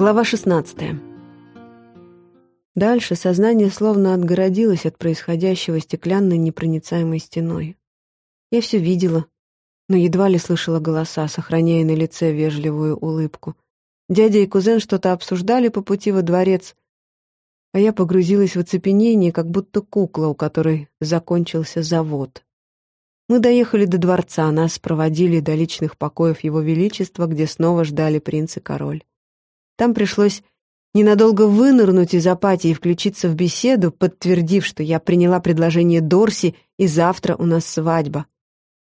Глава 16. Дальше сознание словно отгородилось от происходящего стеклянной непроницаемой стеной. Я все видела, но едва ли слышала голоса, сохраняя на лице вежливую улыбку. Дядя и кузен что-то обсуждали по пути во дворец, а я погрузилась в оцепенение, как будто кукла, у которой закончился завод. Мы доехали до дворца, нас проводили до личных покоев Его Величества, где снова ждали принц и король. Там пришлось ненадолго вынырнуть из апатии и включиться в беседу, подтвердив, что я приняла предложение Дорси, и завтра у нас свадьба.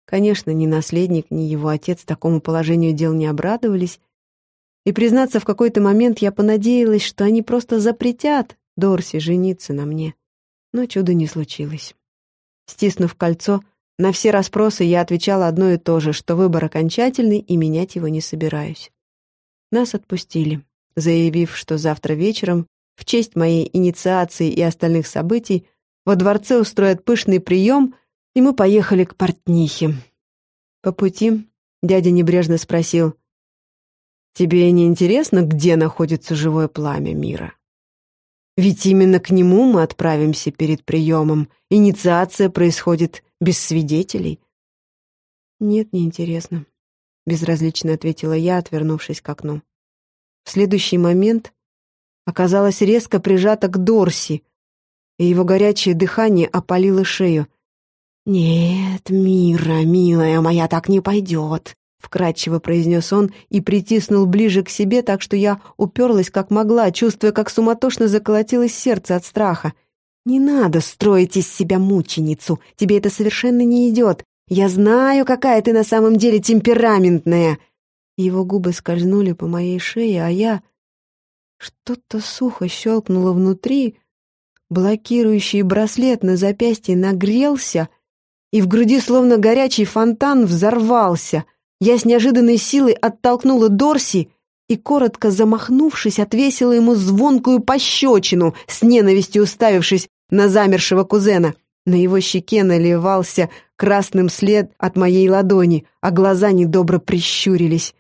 Конечно, ни наследник, ни его отец такому положению дел не обрадовались, и, признаться, в какой-то момент я понадеялась, что они просто запретят Дорси жениться на мне. Но чуда не случилось. Стиснув кольцо, на все расспросы я отвечала одно и то же, что выбор окончательный и менять его не собираюсь. Нас отпустили, заявив, что завтра вечером, в честь моей инициации и остальных событий, во дворце устроят пышный прием, и мы поехали к портнихе. По пути дядя небрежно спросил, «Тебе не интересно, где находится живое пламя мира?» Ведь именно к нему мы отправимся перед приемом. Инициация происходит без свидетелей. Нет, не интересно, безразлично ответила я, отвернувшись к окну. В следующий момент оказалась резко прижата к Дорси, и его горячее дыхание опалило шею. «Нет, Мира, милая моя, так не пойдет. — вкратчиво произнес он и притиснул ближе к себе, так что я уперлась как могла, чувствуя, как суматошно заколотилось сердце от страха. «Не надо строить из себя мученицу, тебе это совершенно не идет. Я знаю, какая ты на самом деле темпераментная!» Его губы скользнули по моей шее, а я... Что-то сухо щелкнуло внутри, блокирующий браслет на запястье нагрелся, и в груди словно горячий фонтан взорвался — я с неожиданной силой оттолкнула Дорси и, коротко замахнувшись, отвесила ему звонкую пощечину, с ненавистью уставившись на замершего кузена. На его щеке наливался красным след от моей ладони, а глаза недобро прищурились.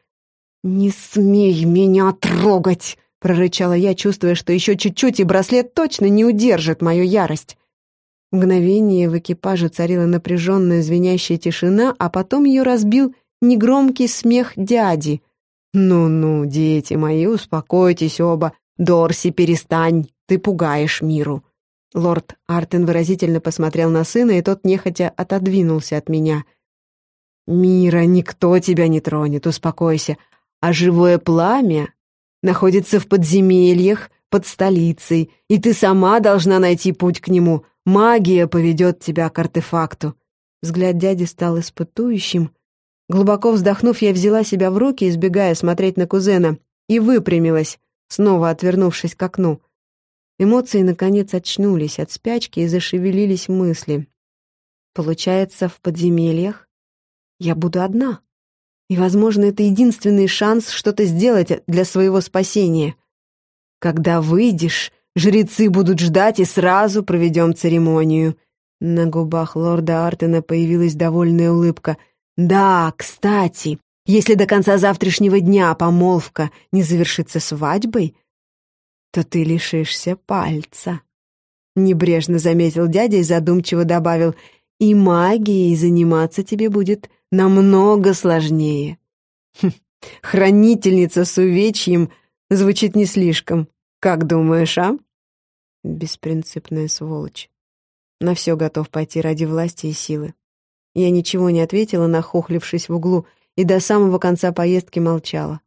«Не смей меня трогать!» — прорычала я, чувствуя, что еще чуть-чуть, и браслет точно не удержит мою ярость. Мгновение в экипаже царила напряженная звенящая тишина, а потом ее разбил негромкий смех дяди. «Ну-ну, дети мои, успокойтесь оба. Дорси, перестань, ты пугаешь миру». Лорд Артен выразительно посмотрел на сына, и тот нехотя отодвинулся от меня. «Мира, никто тебя не тронет, успокойся. А живое пламя находится в подземельях под столицей, и ты сама должна найти путь к нему. Магия поведет тебя к артефакту». Взгляд дяди стал испытующим, Глубоко вздохнув, я взяла себя в руки, избегая смотреть на кузена, и выпрямилась, снова отвернувшись к окну. Эмоции, наконец, очнулись от спячки и зашевелились мысли. Получается, в подземельях я буду одна. И, возможно, это единственный шанс что-то сделать для своего спасения. Когда выйдешь, жрецы будут ждать и сразу проведем церемонию. На губах лорда Артена появилась довольная улыбка — да, кстати, если до конца завтрашнего дня помолвка не завершится свадьбой, то ты лишишься пальца. Небрежно заметил дядя и задумчиво добавил, и магией заниматься тебе будет намного сложнее. Хм, хранительница с увечьем звучит не слишком. Как думаешь, а? Беспринципная сволочь. На все готов пойти ради власти и силы. Я ничего не ответила, нахохлившись в углу, и до самого конца поездки молчала.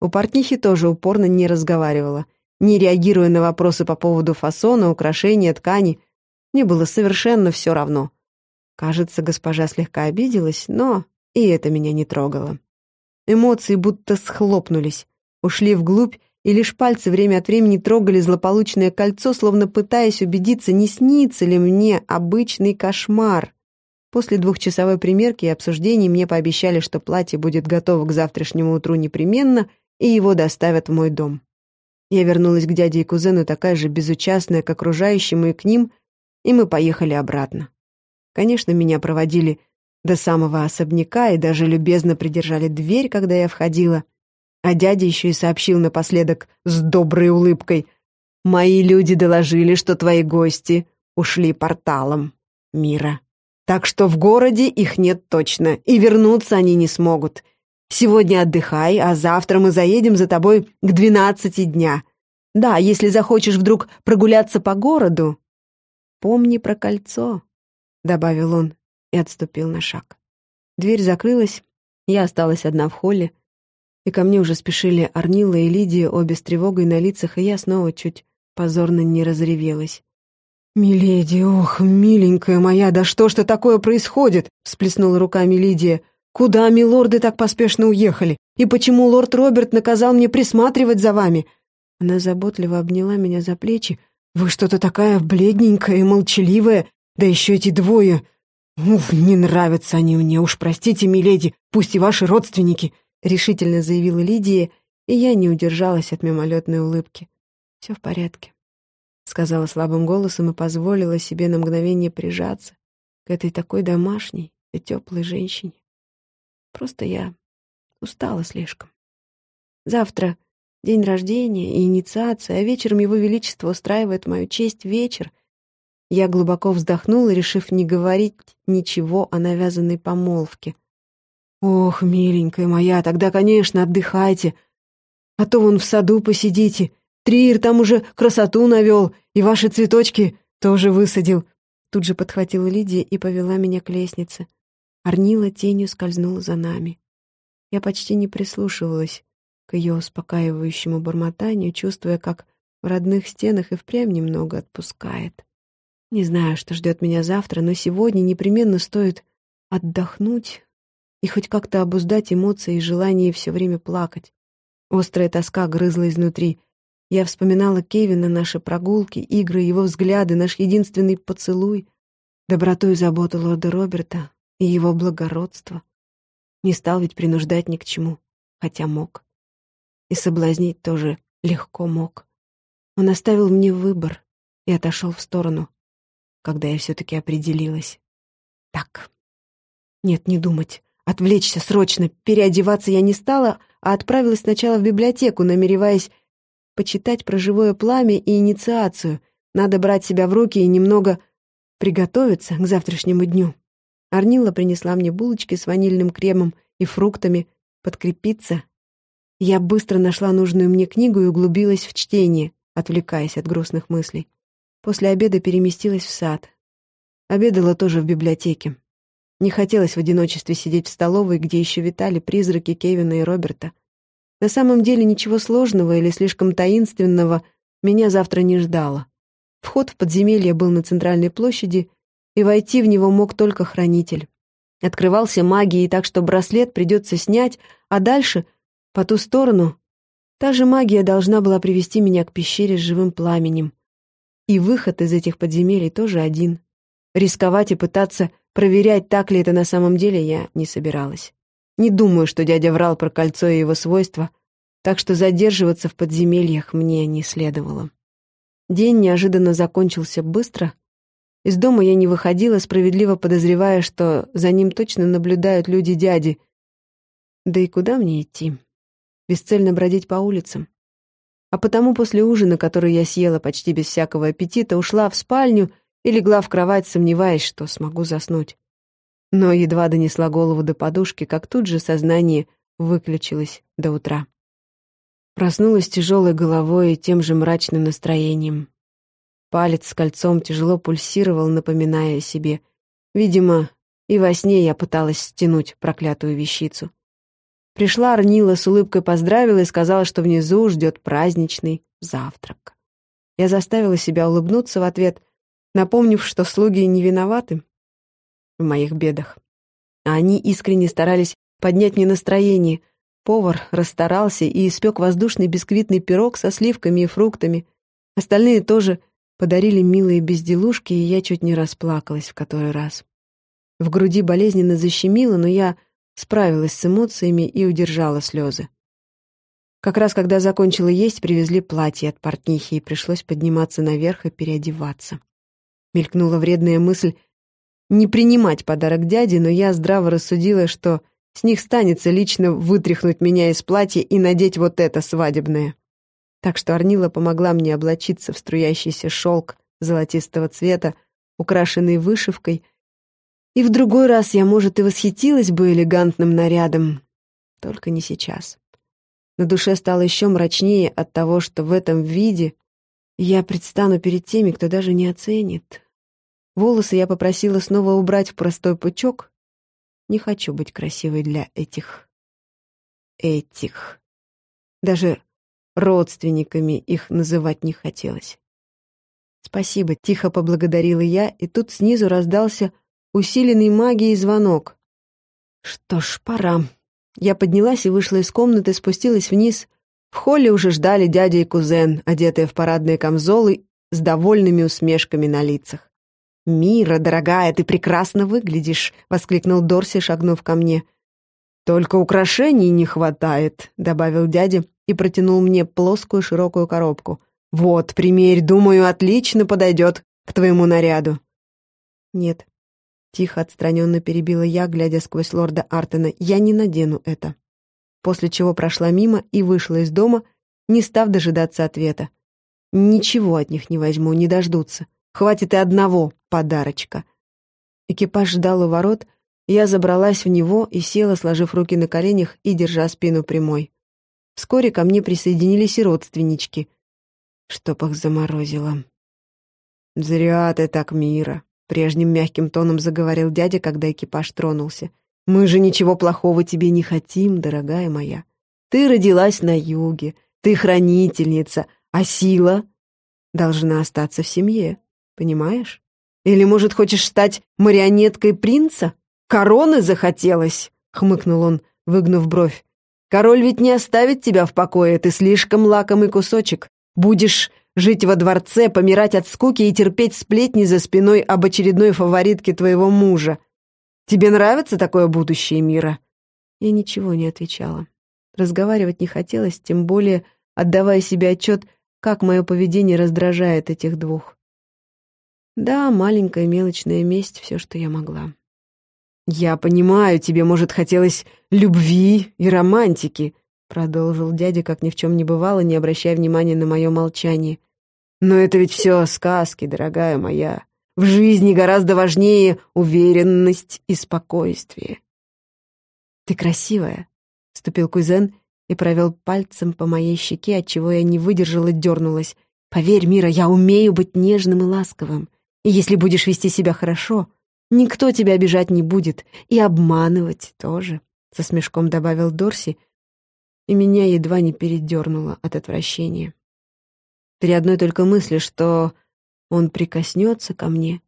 У портнихи тоже упорно не разговаривала, не реагируя на вопросы по поводу фасона, украшения, ткани. Мне было совершенно все равно. Кажется, госпожа слегка обиделась, но и это меня не трогало. Эмоции будто схлопнулись, ушли вглубь, и лишь пальцы время от времени трогали злополучное кольцо, словно пытаясь убедиться, не снится ли мне обычный кошмар. После двухчасовой примерки и обсуждений мне пообещали, что платье будет готово к завтрашнему утру непременно, и его доставят в мой дом. Я вернулась к дяде и кузену такая же безучастная к окружающему и к ним, и мы поехали обратно. Конечно, меня проводили до самого особняка и даже любезно придержали дверь, когда я входила. А дядя еще и сообщил напоследок с доброй улыбкой. «Мои люди доложили, что твои гости ушли порталом мира. Так что в городе их нет точно, и вернуться они не смогут. Сегодня отдыхай, а завтра мы заедем за тобой к двенадцати дня. Да, если захочешь вдруг прогуляться по городу, помни про кольцо», — добавил он и отступил на шаг. Дверь закрылась, я осталась одна в холле, и ко мне уже спешили Арнила и Лидия, обе с тревогой на лицах, и я снова чуть позорно не разревелась. «Миледи, ох, миленькая моя, да что ж такое происходит?» — всплеснула руками Лидия. «Куда милорды так поспешно уехали? И почему лорд Роберт наказал мне присматривать за вами? Она заботливо обняла меня за плечи. «Вы что-то такая бледненькая и молчаливая, да еще эти двое. Уф, не нравятся они мне, уж простите, миледи, пусть и ваши родственники», — решительно заявила Лидия, и я не удержалась от мимолетной улыбки. «Все в порядке», — сказала слабым голосом и позволила себе на мгновение прижаться к этой такой домашней и теплой женщине. Просто я устала слишком. Завтра День рождения и инициация, а вечером Его Величество устраивает в мою честь вечер. Я глубоко вздохнула, решив не говорить ничего о навязанной помолвке. «Ох, миленькая моя, тогда, конечно, отдыхайте. А то вон в саду посидите. Триер там уже красоту навел, и ваши цветочки тоже высадил». Тут же подхватила Лидия и повела меня к лестнице. Арнила тенью скользнула за нами. Я почти не прислушивалась к ее успокаивающему бормотанию, чувствуя, как в родных стенах и впрямь немного отпускает. Не знаю, что ждет меня завтра, но сегодня непременно стоит отдохнуть и хоть как-то обуздать эмоции и желание все время плакать. Острая тоска грызла изнутри. Я вспоминала Кевина, наши прогулки, игры, его взгляды, наш единственный поцелуй, доброту и заботу лорда Роберта и его благородство. Не стал ведь принуждать ни к чему, хотя мог и соблазнить тоже легко мог. Он оставил мне выбор и отошел в сторону, когда я все-таки определилась. Так. Нет, не думать. Отвлечься срочно. Переодеваться я не стала, а отправилась сначала в библиотеку, намереваясь почитать про живое пламя и инициацию. Надо брать себя в руки и немного приготовиться к завтрашнему дню. Арнила принесла мне булочки с ванильным кремом и фруктами, подкрепиться я быстро нашла нужную мне книгу и углубилась в чтение, отвлекаясь от грустных мыслей. После обеда переместилась в сад. Обедала тоже в библиотеке. Не хотелось в одиночестве сидеть в столовой, где еще витали призраки Кевина и Роберта. На самом деле ничего сложного или слишком таинственного меня завтра не ждало. Вход в подземелье был на центральной площади, и войти в него мог только хранитель. Открывался магией, так что браслет придется снять, а дальше по ту сторону та же магия должна была привести меня к пещере с живым пламенем. И выход из этих подземелий тоже один. Рисковать и пытаться проверять, так ли это на самом деле, я не собиралась. Не думаю, что дядя врал про кольцо и его свойства, так что задерживаться в подземельях мне не следовало. День неожиданно закончился быстро. Из дома я не выходила, справедливо подозревая, что за ним точно наблюдают люди дяди. Да и куда мне идти? бесцельно бродить по улицам. А потому после ужина, который я съела почти без всякого аппетита, ушла в спальню и легла в кровать, сомневаясь, что смогу заснуть. Но едва донесла голову до подушки, как тут же сознание выключилось до утра. Проснулась тяжелой головой и тем же мрачным настроением. Палец с кольцом тяжело пульсировал, напоминая о себе. Видимо, и во сне я пыталась стянуть проклятую вещицу. Пришла Арнила с улыбкой поздравила и сказала, что внизу ждет праздничный завтрак. Я заставила себя улыбнуться в ответ, напомнив, что слуги не виноваты в моих бедах. А они искренне старались поднять мне настроение. Повар расстарался и испек воздушный бисквитный пирог со сливками и фруктами. Остальные тоже подарили милые безделушки, и я чуть не расплакалась в который раз. В груди болезненно защемило, но я справилась с эмоциями и удержала слезы. Как раз когда закончила есть, привезли платье от портнихи, и пришлось подниматься наверх и переодеваться. Мелькнула вредная мысль не принимать подарок дяди, но я здраво рассудила, что с них станется лично вытряхнуть меня из платья и надеть вот это свадебное. Так что Арнила помогла мне облачиться в струящийся шелк золотистого цвета, украшенный вышивкой, и в другой раз я, может, и восхитилась бы элегантным нарядом, только не сейчас. На душе стало еще мрачнее от того, что в этом виде я предстану перед теми, кто даже не оценит. Волосы я попросила снова убрать в простой пучок. Не хочу быть красивой для этих... этих. Даже родственниками их называть не хотелось. «Спасибо», — тихо поблагодарила я, и тут снизу раздался усиленный магией звонок. Что ж, пора. Я поднялась и вышла из комнаты, спустилась вниз. В холле уже ждали дядя и кузен, одетые в парадные камзолы с довольными усмешками на лицах. «Мира, дорогая, ты прекрасно выглядишь!» — воскликнул Дорси, шагнув ко мне. «Только украшений не хватает», — добавил дядя и протянул мне плоскую широкую коробку. «Вот, примерь, думаю, отлично подойдет к твоему наряду». «Нет, Тихо, отстраненно перебила я, глядя сквозь лорда Артена. «Я не надену это». После чего прошла мимо и вышла из дома, не став дожидаться ответа. «Ничего от них не возьму, не дождутся. Хватит и одного подарочка». Экипаж ждал у ворот, я забралась в него и села, сложив руки на коленях и держа спину прямой. Вскоре ко мне присоединились и родственнички. Чтоб их заморозило. «Зря ты так, Мира», Прежним мягким тоном заговорил дядя, когда экипаж тронулся. «Мы же ничего плохого тебе не хотим, дорогая моя. Ты родилась на юге, ты хранительница, а сила должна остаться в семье, понимаешь? Или, может, хочешь стать марионеткой принца? Короны захотелось?» — хмыкнул он, выгнув бровь. «Король ведь не оставит тебя в покое, ты слишком лакомый кусочек. Будешь Жить во дворце, помирать от скуки и терпеть сплетни за спиной об очередной фаворитке твоего мужа. Тебе нравится такое будущее мира?» Я ничего не отвечала. Разговаривать не хотелось, тем более отдавая себе отчет, как мое поведение раздражает этих двух. Да, маленькая мелочная месть — все, что я могла. «Я понимаю, тебе, может, хотелось любви и романтики», — продолжил дядя, как ни в чем не бывало, не обращая внимания на мое молчание. Но это ведь все сказки, дорогая моя. В жизни гораздо важнее уверенность и спокойствие. «Ты красивая», — вступил кузен и провел пальцем по моей щеке, отчего я не выдержала дернулась. «Поверь, Мира, я умею быть нежным и ласковым. И если будешь вести себя хорошо, никто тебя обижать не будет. И обманывать тоже», — со смешком добавил Дорси, и меня едва не передернуло от отвращения. При одной только мысли, что он прикоснется ко мне,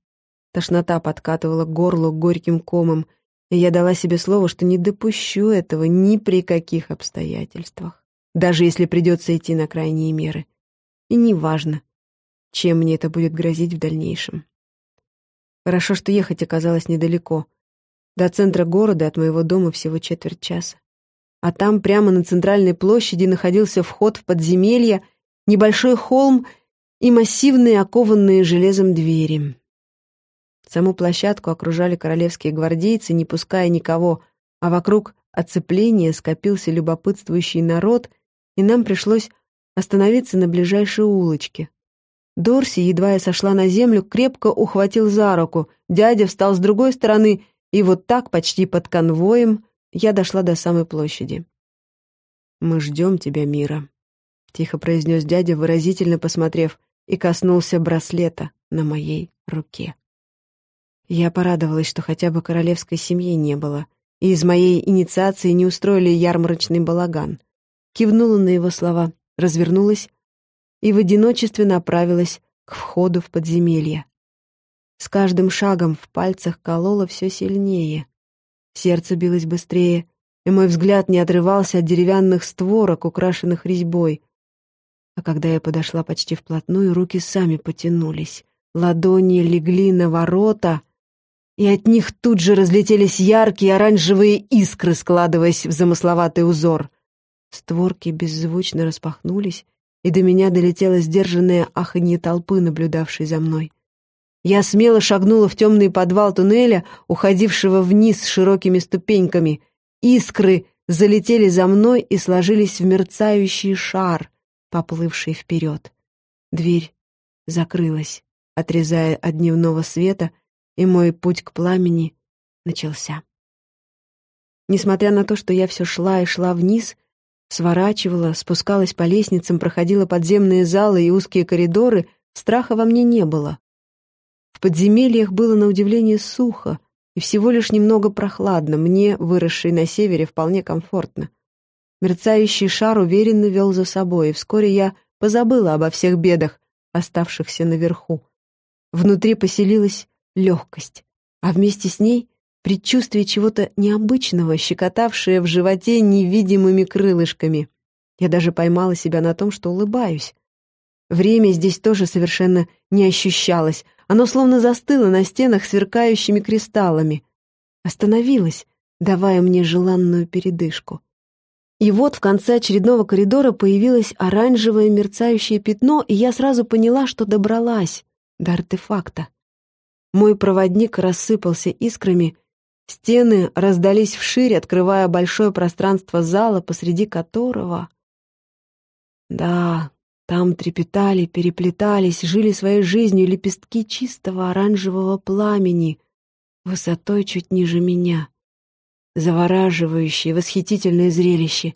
тошнота подкатывала к горлу горьким комом, и я дала себе слово, что не допущу этого ни при каких обстоятельствах, даже если придется идти на крайние меры. И неважно, чем мне это будет грозить в дальнейшем. Хорошо, что ехать оказалось недалеко. До центра города от моего дома всего четверть часа. А там, прямо на центральной площади, находился вход в подземелье — небольшой холм и массивные окованные железом двери. Саму площадку окружали королевские гвардейцы, не пуская никого, а вокруг оцепления скопился любопытствующий народ, и нам пришлось остановиться на ближайшей улочке. Дорси, едва я сошла на землю, крепко ухватил за руку, дядя встал с другой стороны, и вот так, почти под конвоем, я дошла до самой площади. «Мы ждем тебя, Мира», — тихо произнес дядя, выразительно посмотрев, и коснулся браслета на моей руке. Я порадовалась, что хотя бы королевской семьи не было, и из моей инициации не устроили ярмарочный балаган. Кивнула на его слова, развернулась и в одиночестве направилась к входу в подземелье. С каждым шагом в пальцах кололо все сильнее. Сердце билось быстрее, и мой взгляд не отрывался от деревянных створок, украшенных резьбой, а когда я подошла почти вплотную, руки сами потянулись. Ладони легли на ворота, и от них тут же разлетелись яркие оранжевые искры, складываясь в замысловатый узор. Створки беззвучно распахнулись, и до меня долетело сдержанное аханье толпы, наблюдавшей за мной. Я смело шагнула в темный подвал туннеля, уходившего вниз широкими ступеньками. искры залетели за мной и сложились в мерцающий шар, поплывший вперед. Дверь закрылась, отрезая от дневного света, и мой путь к пламени начался. Несмотря на то, что я все шла и шла вниз, сворачивала, спускалась по лестницам, проходила подземные залы и узкие коридоры, страха во мне не было. В подземельях было на удивление сухо и всего лишь немного прохладно, мне, выросшей на севере, вполне комфортно. Мерцающий шар уверенно вел за собой, и вскоре я позабыла обо всех бедах, оставшихся наверху. Внутри поселилась легкость, а вместе с ней предчувствие чего-то необычного, щекотавшее в животе невидимыми крылышками. Я даже поймала себя на том, что улыбаюсь. Время здесь тоже совершенно не ощущалось. Оно словно застыло на стенах сверкающими кристаллами. Остановилось, давая мне желанную передышку. И вот в конце очередного коридора появилось оранжевое мерцающее пятно, и я сразу поняла, что добралась до артефакта. Мой проводник рассыпался искрами, стены раздались вширь, открывая большое пространство зала, посреди которого... Да, там трепетали, переплетались, жили своей жизнью лепестки чистого оранжевого пламени, высотой чуть ниже меня. Завораживающее, восхитительное зрелище.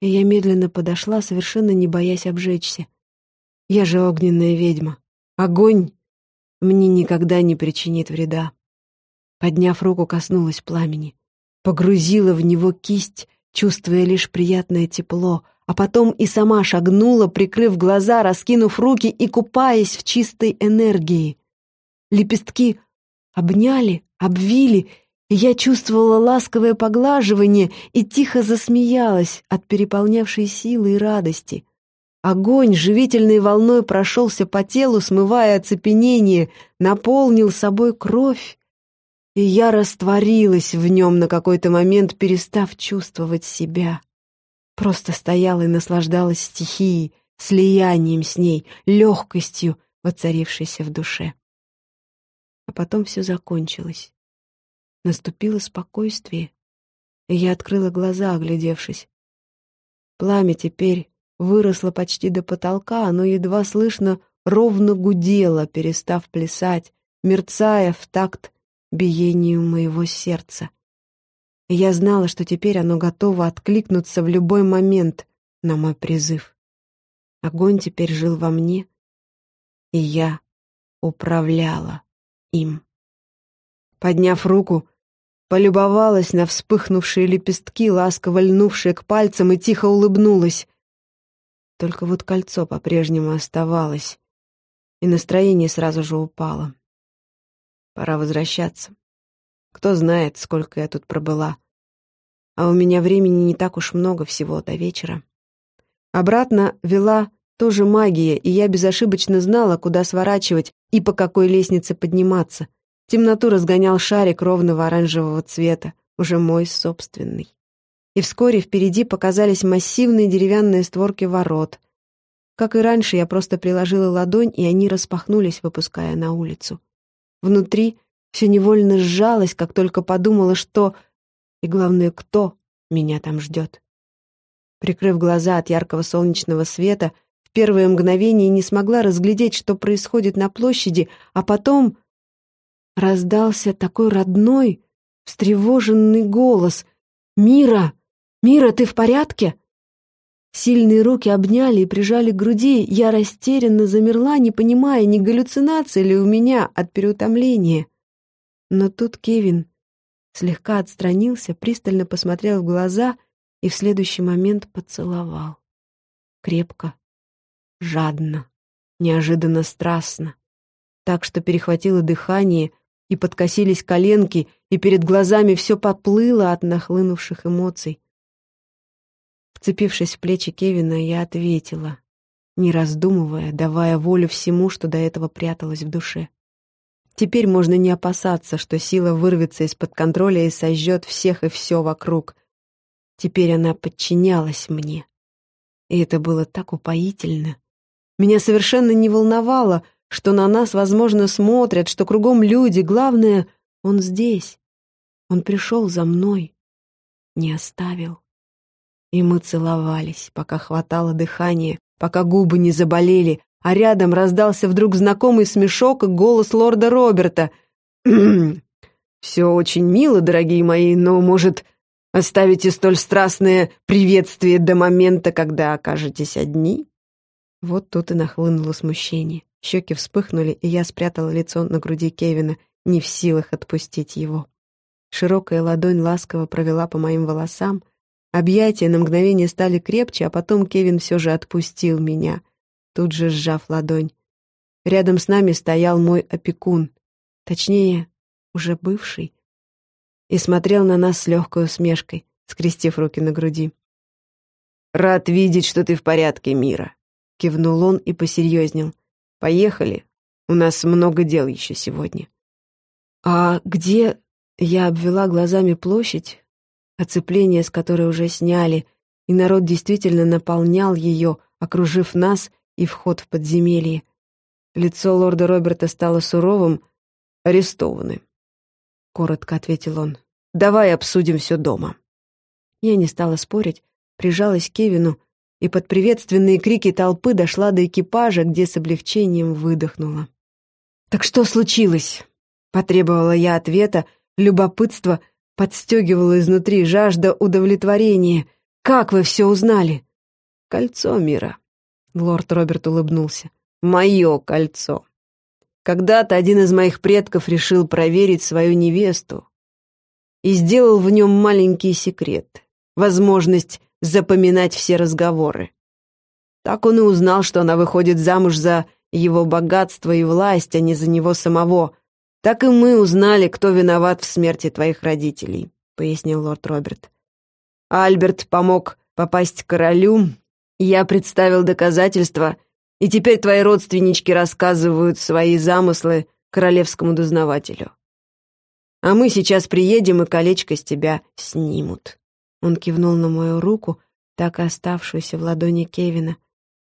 И я медленно подошла, совершенно не боясь обжечься. Я же огненная ведьма. Огонь мне никогда не причинит вреда. Подняв руку, коснулась пламени. Погрузила в него кисть, чувствуя лишь приятное тепло, а потом и сама шагнула, прикрыв глаза, раскинув руки и купаясь в чистой энергии. Лепестки обняли, обвили, я чувствовала ласковое поглаживание и тихо засмеялась от переполнявшей силы и радости. Огонь живительной волной прошелся по телу, смывая оцепенение, наполнил собой кровь, и я растворилась в нем на какой-то момент, перестав чувствовать себя. Просто стояла и наслаждалась стихией, слиянием с ней, легкостью, воцарившейся в душе. А потом все закончилось. Наступило спокойствие, и я открыла глаза, оглядевшись. Пламя теперь выросло почти до потолка, оно едва слышно ровно гудело, перестав плясать, мерцая в такт биению моего сердца. И я знала, что теперь оно готово откликнуться в любой момент на мой призыв. Огонь теперь жил во мне, и я управляла им. Подняв руку, полюбовалась на вспыхнувшие лепестки, ласково льнувшие к пальцам, и тихо улыбнулась. Только вот кольцо по-прежнему оставалось, и настроение сразу же упало. Пора возвращаться. Кто знает, сколько я тут пробыла. А у меня времени не так уж много, всего до вечера. Обратно вела тоже магия, и я безошибочно знала, куда сворачивать и по какой лестнице подниматься. Темноту разгонял шарик ровного оранжевого цвета, уже мой собственный и вскоре впереди показались массивные деревянные створки ворот. Как и раньше, я просто приложила ладонь, и они распахнулись, выпуская на улицу. Внутри все невольно сжалось, как только подумала, что... И главное, кто меня там ждет. Прикрыв глаза от яркого солнечного света, в первое мгновение не смогла разглядеть, что происходит на площади, а потом раздался такой родной, встревоженный голос. «Мира!» «Мира, ты в порядке?» Сильные руки обняли и прижали к груди. Я растерянно замерла, не понимая, не галлюцинация ли у меня от переутомления. Но тут Кевин слегка отстранился, пристально посмотрел в глаза и в следующий момент поцеловал. Крепко, жадно, неожиданно страстно. Так что перехватило дыхание, и подкосились коленки, и перед глазами все поплыло от нахлынувших эмоций. Вцепившись в плечи Кевина, я ответила, не раздумывая, давая волю всему, что до этого пряталось в душе. Теперь можно не опасаться, что сила вырвется из-под контроля и сожжет всех и все вокруг. Теперь она подчинялась мне. И это было так упоительно. Меня совершенно не волновало, что на нас, возможно, смотрят, что кругом люди. Главное, он здесь. Он пришел за мной. не оставил. И мы целовались, пока хватало дыхания, пока губы не заболели, а рядом раздался вдруг знакомый смешок и голос лорда Роберта. «Все очень мило, дорогие мои, но, может, оставите столь страстное приветствие до момента, когда окажетесь одни?» Вот тут и нахлынуло смущение. Щеки вспыхнули, и я спрятала лицо на груди Кевина, не в силах отпустить его. Широкая ладонь ласково провела по моим волосам, объятия на мгновение стали крепче, а потом Кевин все же отпустил меня, тут же сжав ладонь. Рядом с нами стоял мой опекун, точнее, уже бывший, и смотрел на нас с легкой усмешкой, скрестив руки на груди. «Рад видеть, что ты в порядке, Мира», — кивнул он и посерьезнел. «Поехали, у нас много дел еще сегодня». «А где...» — я обвела глазами площадь, оцепление с которой уже сняли, и народ действительно наполнял ее, окружив нас и вход в подземелье. Лицо лорда Роберта стало суровым. «Арестованы», — коротко ответил он. «Давай обсудим все дома». Я не стала спорить, прижалась к Кевину и под приветственные крики толпы дошла до экипажа, где с облегчением выдохнула. «Так что случилось?» — потребовала я ответа, любопытство подстегивало изнутри, жажда удовлетворения. «Как вы все узнали?» «Кольцо мира», — лорд Роберт улыбнулся. «Мое кольцо. Когда-то один из моих предков решил проверить свою невесту и сделал в нем маленький секрет, возможность запоминать все разговоры. Так он и узнал, что она выходит замуж за его богатство и власть, а не за него самого. Так и мы узнали, кто виноват в смерти твоих родителей», — пояснил лорд Роберт. «Альберт помог попасть к королю, я представил доказательства, и теперь твои родственнички рассказывают свои замыслы королевскому дознавателю. А мы сейчас приедем, и колечко с тебя снимут». Он кивнул на мою руку, так и оставшуюся в ладони Кевина.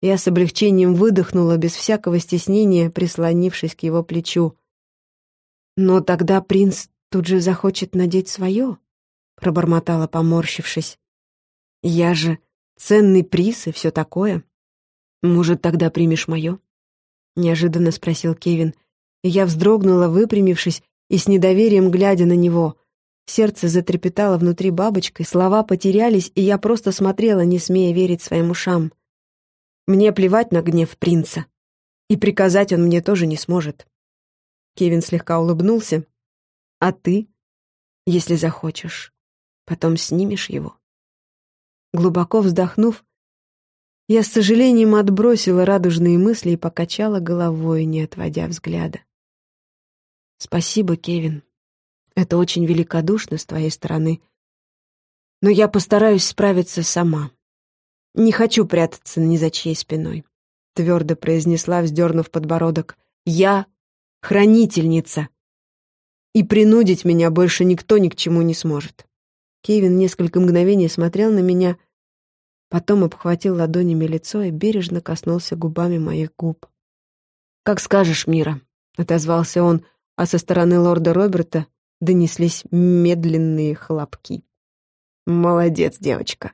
Я с облегчением выдохнула, без всякого стеснения, прислонившись к его плечу. «Но тогда принц тут же захочет надеть свое», — пробормотала, поморщившись. «Я же ценный приз и все такое. Может, тогда примешь мое?» — неожиданно спросил Кевин. Я вздрогнула, выпрямившись и с недоверием глядя на него — Сердце затрепетало внутри бабочкой, слова потерялись, и я просто смотрела, не смея верить своим ушам. Мне плевать на гнев принца. И приказать он мне тоже не сможет. Кевин слегка улыбнулся. А ты, если захочешь, потом снимешь его. Глубоко вздохнув, я с сожалением отбросила радужные мысли и покачала головой, не отводя взгляда. «Спасибо, Кевин. Это очень великодушно с твоей стороны. Но я постараюсь справиться сама. Не хочу прятаться ни за чьей спиной», — твердо произнесла, вздернув подбородок. «Я хранительница, и принудить меня больше никто ни к чему не сможет». Кевин несколько мгновений смотрел на меня, потом обхватил ладонями лицо и бережно коснулся губами моих губ. «Как скажешь, Мира», — отозвался он, а со стороны лорда Роберта донеслись медленные хлопки. «Молодец, девочка.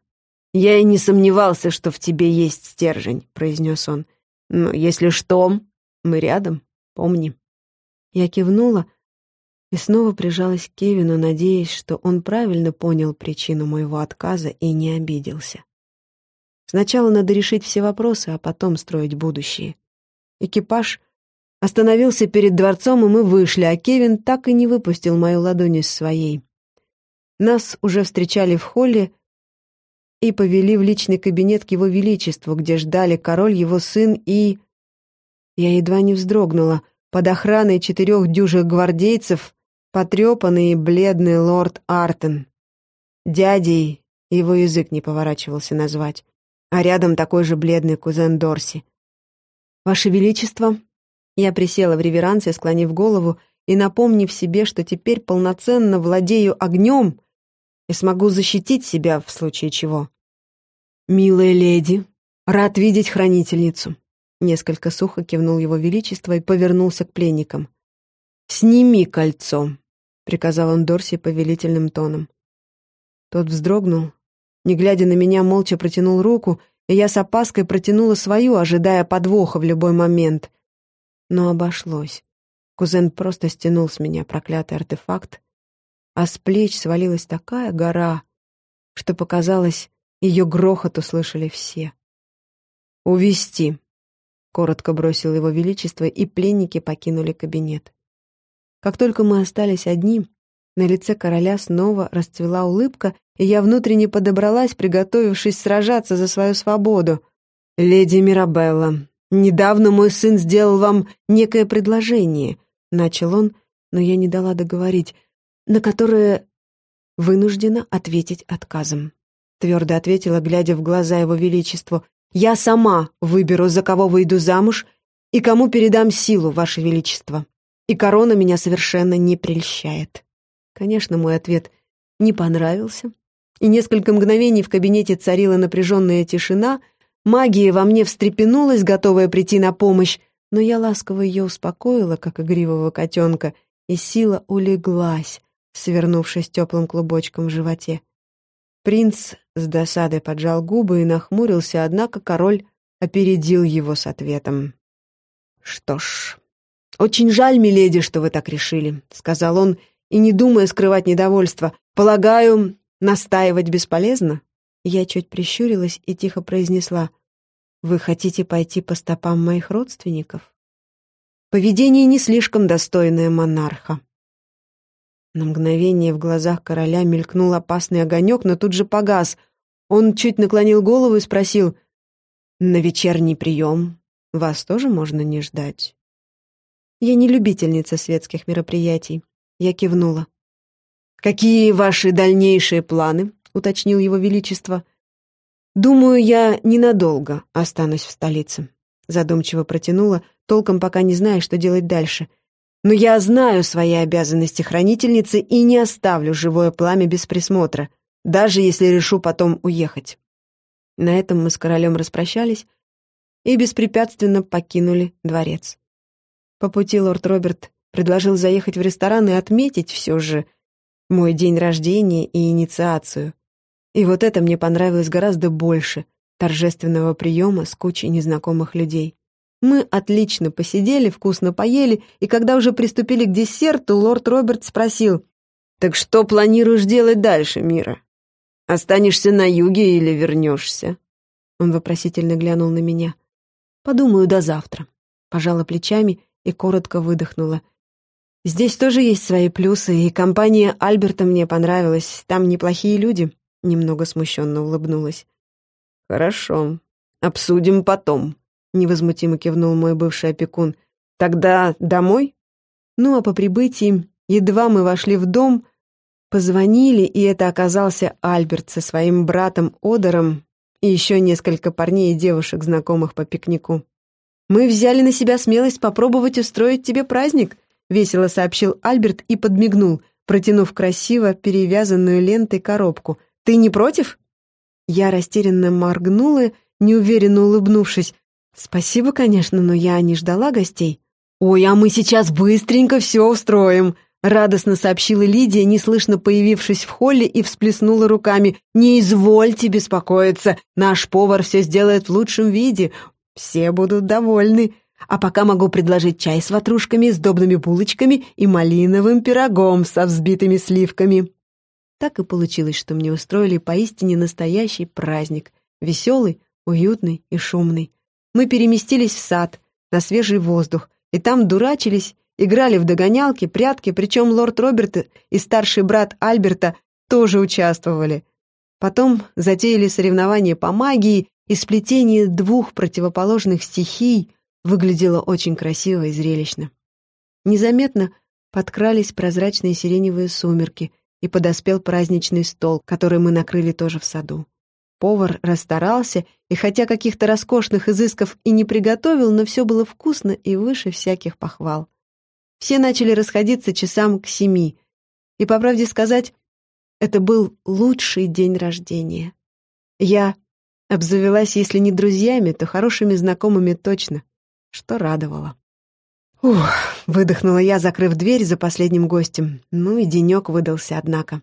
Я и не сомневался, что в тебе есть стержень», — произнес он. «Но если что, мы рядом, помни». Я кивнула и снова прижалась к Кевину, надеясь, что он правильно понял причину моего отказа и не обиделся. Сначала надо решить все вопросы, а потом строить будущее. Экипаж — Остановился перед дворцом, и мы вышли, а Кевин так и не выпустил мою ладонь из своей. Нас уже встречали в холле и повели в личный кабинет к его величеству, где ждали король, его сын и... Я едва не вздрогнула. Под охраной четырех дюжих гвардейцев потрепанный и бледный лорд Артен. Дядей его язык не поворачивался назвать, а рядом такой же бледный кузен Дорси. «Ваше Величество», я присела в реверансе, склонив голову и напомнив себе, что теперь полноценно владею огнем и смогу защитить себя в случае чего. «Милая леди, рад видеть хранительницу», — несколько сухо кивнул его величество и повернулся к пленникам. «Сними кольцо», — приказал он Дорси повелительным тоном. Тот вздрогнул, не глядя на меня, молча протянул руку, и я с опаской протянула свою, ожидая подвоха в любой момент. Но обошлось. Кузен просто стянул с меня проклятый артефакт, а с плеч свалилась такая гора, что показалось, ее грохот услышали все. «Увести!» — коротко бросил его величество, и пленники покинули кабинет. Как только мы остались одни, на лице короля снова расцвела улыбка, и я внутренне подобралась, приготовившись сражаться за свою свободу. «Леди Мирабелла, недавно мой сын сделал вам некое предложение», — начал он, но я не дала договорить, на которое вынуждена ответить отказом. Твердо ответила, глядя в глаза его величеству. «Я сама выберу, за кого выйду замуж и кому передам силу, ваше величество. И корона меня совершенно не прельщает». Конечно, мой ответ не понравился, и несколько мгновений в кабинете царила напряженная тишина, магия во мне встрепенулась, готовая прийти на помощь, но я ласково ее успокоила, как игривого котенка, и сила улеглась, свернувшись теплым клубочком в животе. Принц с досадой поджал губы и нахмурился, однако король опередил его с ответом. «Что ж, очень жаль, миледи, что вы так решили», — сказал он, и, не думая скрывать недовольство, «полагаю, настаивать бесполезно?» Я чуть прищурилась и тихо произнесла, «Вы хотите пойти по стопам моих родственников?» Поведение не слишком достойное монарха. На мгновение в глазах короля мелькнул опасный огонек, но тут же погас. Он чуть наклонил голову и спросил, «На вечерний прием вас тоже можно не ждать?» Я не любительница светских мероприятий. Я кивнула. «Какие ваши дальнейшие планы?» — уточнил его величество. «Думаю, я ненадолго останусь в столице», — задумчиво протянула, толком пока не зная, что делать дальше — но я знаю свои обязанности хранительницы и не оставлю живое пламя без присмотра, даже если решу потом уехать. На этом мы с королем распрощались и беспрепятственно покинули дворец. По пути лорд Роберт предложил заехать в ресторан и отметить все же мой день рождения и инициацию. И вот это мне понравилось гораздо больше торжественного приема с кучей незнакомых людей. Мы отлично посидели, вкусно поели, и когда уже приступили к десерту, лорд Роберт спросил, «Так что планируешь делать дальше, Мира? Останешься на юге или вернешься?» Он вопросительно глянул на меня. «Подумаю до завтра». Пожала плечами и коротко выдохнула. «Здесь тоже есть свои плюсы, и компания Альберта мне понравилась. Там неплохие люди», — немного смущенно улыбнулась. «Хорошо, обсудим потом», — невозмутимо кивнул мой бывший опекун. «Тогда домой?» Ну, а по прибытии, едва мы вошли в дом, позвонили, и это оказался Альберт со своим братом Одером и еще несколько парней и девушек, знакомых по пикнику. «Мы взяли на себя смелость попробовать устроить тебе праздник», — весело сообщил Альберт и подмигнул, протянув красиво перевязанную лентой коробку. «Ты не против?» Я растерянно моргнула, неуверенно улыбнувшись. «Спасибо, конечно, но я не ждала гостей». «Ой, а мы сейчас быстренько все устроим», — радостно сообщила Лидия, неслышно появившись в холле и всплеснула руками. «Не извольте беспокоиться, наш повар все сделает в лучшем виде, все будут довольны. А пока могу предложить чай с ватрушками, сдобными булочками и малиновым пирогом со взбитыми сливками». Так и получилось, что мне устроили поистине настоящий праздник, веселый, уютный и шумный мы переместились в сад, на свежий воздух, и там дурачились, играли в догонялки, прятки, причем лорд Роберт и старший брат Альберта тоже участвовали. Потом затеяли соревнования по магии, и сплетение двух противоположных стихий выглядело очень красиво и зрелищно. Незаметно подкрались прозрачные сиреневые сумерки, и подоспел праздничный стол, который мы накрыли тоже в саду. Повар расстарался, и хотя каких-то роскошных изысков и не приготовил, но все было вкусно и выше всяких похвал. Все начали расходиться часам к семи. И, по правде сказать, это был лучший день рождения. Я обзавелась, если не друзьями, то хорошими знакомыми точно, что радовало. Ух, выдохнула я, закрыв дверь за последним гостем. Ну и денек выдался, однако.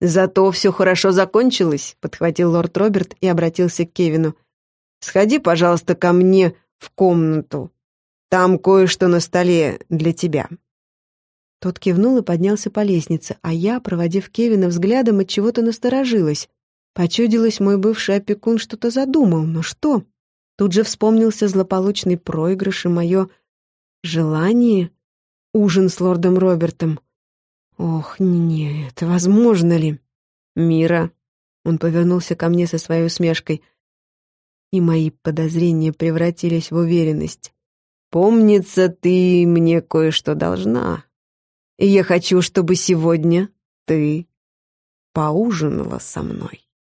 «Зато все хорошо закончилось», — подхватил лорд Роберт и обратился к Кевину. «Сходи, пожалуйста, ко мне в комнату. Там кое-что на столе для тебя». Тот кивнул и поднялся по лестнице, а я, проводив Кевина взглядом, от чего-то насторожилась. Почудилось, мой бывший опекун что-то задумал, но что? Тут же вспомнился злополучный проигрыш и мое желание — ужин с лордом Робертом. Ох, нет, возможно ли? Мира. Он повернулся ко мне со своей усмешкой, и мои подозрения превратились в уверенность. «Помнится, ты мне кое-что должна». И я хочу, чтобы сегодня ты поужинала со мной.